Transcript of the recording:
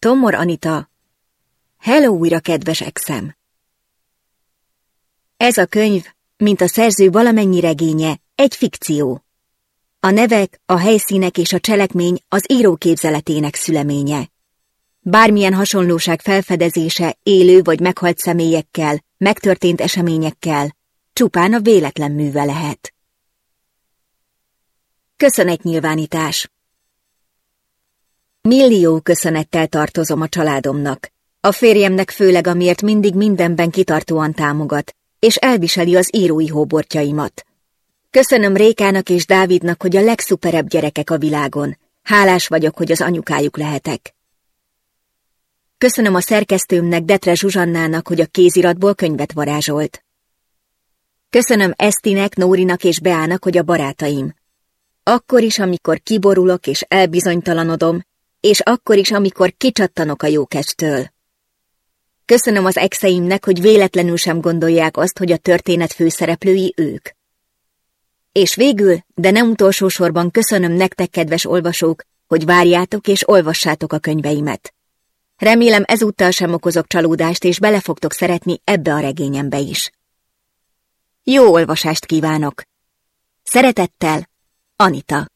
Tomor Anita. Hello újra, kedves exem! Ez a könyv, mint a szerző valamennyi regénye, egy fikció. A nevek, a helyszínek és a cselekmény az író képzeletének szüleménye. Bármilyen hasonlóság felfedezése élő vagy meghalt személyekkel, megtörtént eseményekkel, csupán a véletlen műve lehet. Köszönetnyilvánítás Millió köszönettel tartozom a családomnak. A férjemnek főleg, amiért mindig mindenben kitartóan támogat, és elviseli az írói hóbortjaimat. Köszönöm Rékának és Dávidnak, hogy a legszuperebb gyerekek a világon. Hálás vagyok, hogy az anyukájuk lehetek. Köszönöm a szerkesztőmnek, Detre Zsuzsannának, hogy a kéziratból könyvet varázsolt. Köszönöm Esztinek, Nórinak és Beának, hogy a barátaim. Akkor is, amikor kiborulok és elbizonytalanodom, és akkor is, amikor kicsattanok a jókestől. Köszönöm az exeimnek, hogy véletlenül sem gondolják azt, hogy a történet főszereplői ők. És végül, de nem utolsó sorban köszönöm nektek, kedves olvasók, hogy várjátok és olvassátok a könyveimet. Remélem ezúttal sem okozok csalódást, és bele fogtok szeretni ebbe a regényembe is. Jó olvasást kívánok! Szeretettel, Anita